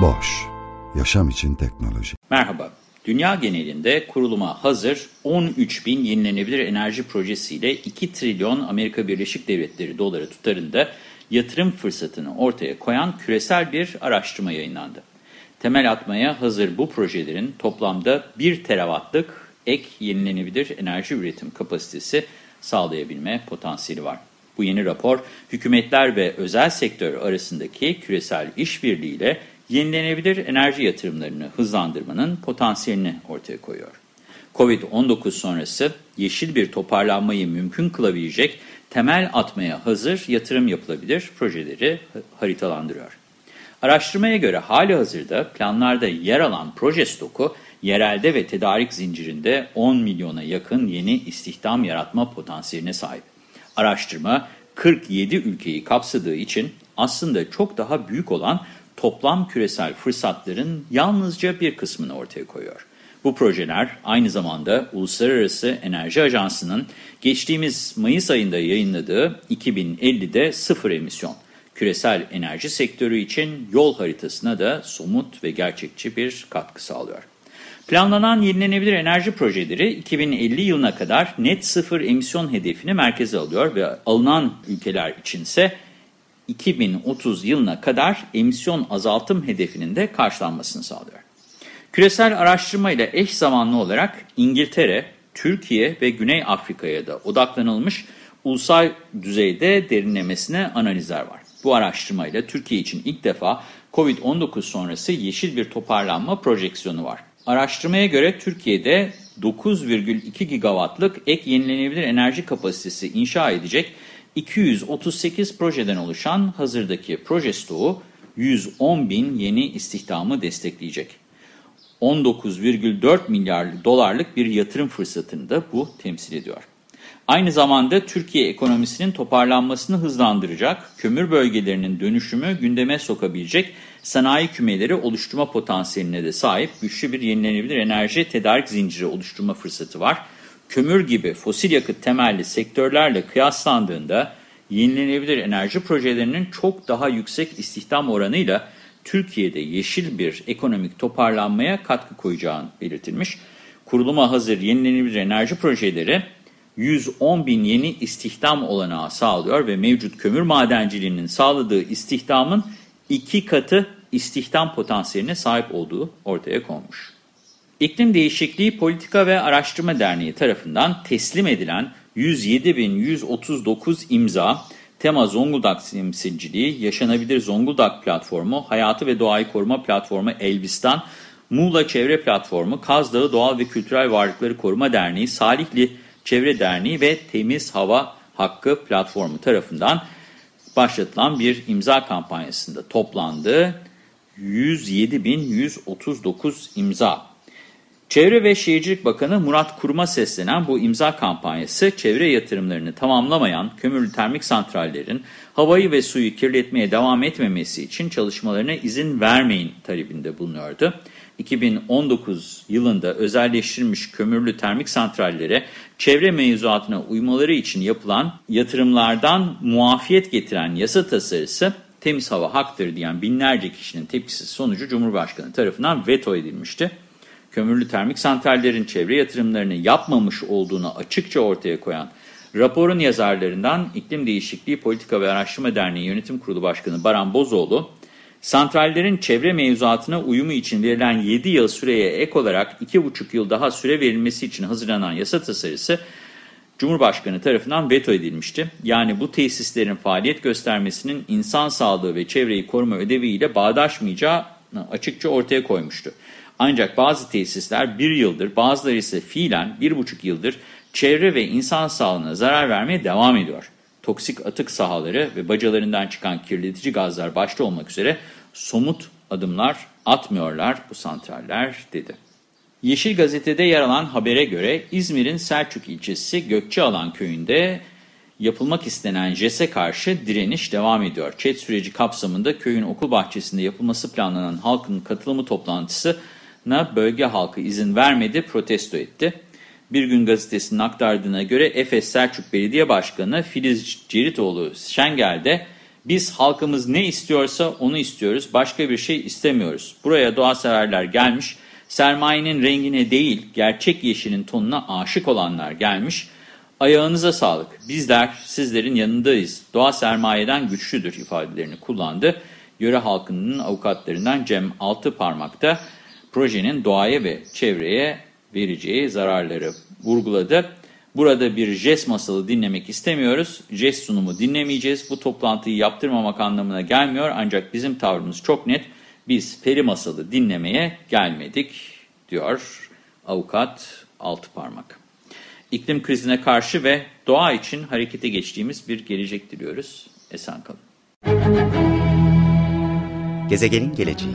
Boş, yaşam için teknoloji. Merhaba, dünya genelinde kuruluma hazır 13 bin yenilenebilir enerji projesiyle 2 trilyon Amerika Birleşik Devletleri doları tutarında yatırım fırsatını ortaya koyan küresel bir araştırma yayınlandı. Temel atmaya hazır bu projelerin toplamda 1 terawattlık ek yenilenebilir enerji üretim kapasitesi sağlayabilme potansiyeli var. Bu yeni rapor, hükümetler ve özel sektör arasındaki küresel işbirliğiyle yenilenebilir enerji yatırımlarını hızlandırmanın potansiyelini ortaya koyuyor. Covid-19 sonrası yeşil bir toparlanmayı mümkün kılabilecek temel atmaya hazır yatırım yapılabilir projeleri haritalandırıyor. Araştırmaya göre hali hazırda planlarda yer alan proje stoku, yerelde ve tedarik zincirinde 10 milyona yakın yeni istihdam yaratma potansiyeline sahip. Araştırma 47 ülkeyi kapsadığı için aslında çok daha büyük olan toplam küresel fırsatların yalnızca bir kısmını ortaya koyuyor. Bu projeler aynı zamanda Uluslararası Enerji Ajansı'nın geçtiğimiz Mayıs ayında yayınladığı 2050'de sıfır emisyon küresel enerji sektörü için yol haritasına da somut ve gerçekçi bir katkı sağlıyor. Planlanan yenilenebilir enerji projeleri 2050 yılına kadar net sıfır emisyon hedefini merkeze alıyor ve alınan ülkeler içinse 2030 yılına kadar emisyon azaltım hedefinin de karşılanmasını sağlıyor. Küresel araştırma ile eş zamanlı olarak İngiltere, Türkiye ve Güney Afrika'ya da odaklanılmış ulusal düzeyde derinlemesine analizler var. Bu araştırmayla Türkiye için ilk defa COVID-19 sonrası yeşil bir toparlanma projeksiyonu var. Araştırmaya göre Türkiye'de 9,2 gigawattlık ek yenilenebilir enerji kapasitesi inşa edecek 238 projeden oluşan hazırdaki proje stoğu 110 bin yeni istihdamı destekleyecek. 19,4 milyar dolarlık bir yatırım fırsatını da bu temsil ediyor. Aynı zamanda Türkiye ekonomisinin toparlanmasını hızlandıracak, kömür bölgelerinin dönüşümü gündeme sokabilecek sanayi kümeleri oluşturma potansiyeline de sahip güçlü bir yenilenebilir enerji tedarik zinciri oluşturma fırsatı var. Kömür gibi fosil yakıt temelli sektörlerle kıyaslandığında yenilenebilir enerji projelerinin çok daha yüksek istihdam oranıyla Türkiye'de yeşil bir ekonomik toparlanmaya katkı koyacağı belirtilmiş. Kuruluma hazır yenilenebilir enerji projeleri 110 bin yeni istihdam olanağı sağlıyor ve mevcut kömür madenciliğinin sağladığı istihdamın iki katı istihdam potansiyeline sahip olduğu ortaya konmuş. İklim Değişikliği Politika ve Araştırma Derneği tarafından teslim edilen 107.139 imza, Tema Zonguldak temsilciliği, Yaşanabilir Zonguldak Platformu, Hayatı ve Doğayı Koruma Platformu Elbistan, Muğla Çevre Platformu, Kaz Dağı Doğal ve Kültürel Varlıkları Koruma Derneği, Salihli Çevre Derneği ve Temiz Hava Hakkı Platformu tarafından başlatılan bir imza kampanyasında toplandı. 107.139 imza. Çevre ve Şehircilik Bakanı Murat Kurum'a seslenen bu imza kampanyası, çevre yatırımlarını tamamlamayan kömürlü termik santrallerin havayı ve suyu kirletmeye devam etmemesi için çalışmalarına izin vermeyin talebinde bulunuyordu. 2019 yılında özelleştirilmiş kömürlü termik santrallere çevre mevzuatına uymaları için yapılan yatırımlardan muafiyet getiren yasa tasarısı temiz hava haktır diyen binlerce kişinin tepkisi sonucu Cumhurbaşkanı tarafından veto edilmişti. Kömürlü termik santrallerin çevre yatırımlarını yapmamış olduğunu açıkça ortaya koyan raporun yazarlarından İklim Değişikliği Politika ve Araştırma Derneği Yönetim Kurulu Başkanı Baran Bozoğlu, Santrallerin çevre mevzuatına uyumu için verilen 7 yıl süreye ek olarak 2,5 yıl daha süre verilmesi için hazırlanan yasa tasarısı Cumhurbaşkanı tarafından veto edilmişti. Yani bu tesislerin faaliyet göstermesinin insan sağlığı ve çevreyi koruma ödeviyle bağdaşmayacağı açıkça ortaya koymuştu. Ancak bazı tesisler bir yıldır, bazıları ise fiilen bir buçuk yıldır çevre ve insan sağlığına zarar vermeye devam ediyor. toksik atık sahaları ve bacalarından çıkan kirletici gazlar başta olmak üzere somut adımlar atmıyorlar bu santraller dedi. Yeşil Gazete'de yer alan habere göre İzmir'in Selçuk ilçesi Gökçealan köyünde yapılmak istenen JES'e karşı direniş devam ediyor. ÇED süreci kapsamında köyün okul bahçesinde yapılması planlanan halkın katılımı toplantısına bölge halkı izin vermedi, protesto etti. Bir Gün Gazetesi'nin aktardığına göre Efes Selçuk Belediye Başkanı Filiz Ceritoğlu Şengel'de biz halkımız ne istiyorsa onu istiyoruz, başka bir şey istemiyoruz. Buraya doğa severler gelmiş, sermayenin rengine değil gerçek yeşilin tonuna aşık olanlar gelmiş. Ayağınıza sağlık, bizler sizlerin yanındayız, doğa sermayeden güçlüdür ifadelerini kullandı. Yöre halkının avukatlarından Cem Altıparmak'ta projenin doğaya ve çevreye vereceği zararları vurguladı. Burada bir jest masalı dinlemek istemiyoruz. Jest sunumu dinlemeyeceğiz. Bu toplantıyı yaptırmamak anlamına gelmiyor. Ancak bizim tavrımız çok net. Biz peri masalı dinlemeye gelmedik diyor avukat Altıparmak. İklim krizine karşı ve doğa için harekete geçtiğimiz bir gelecek diliyoruz. Esen kalın. Gezegenin geleceği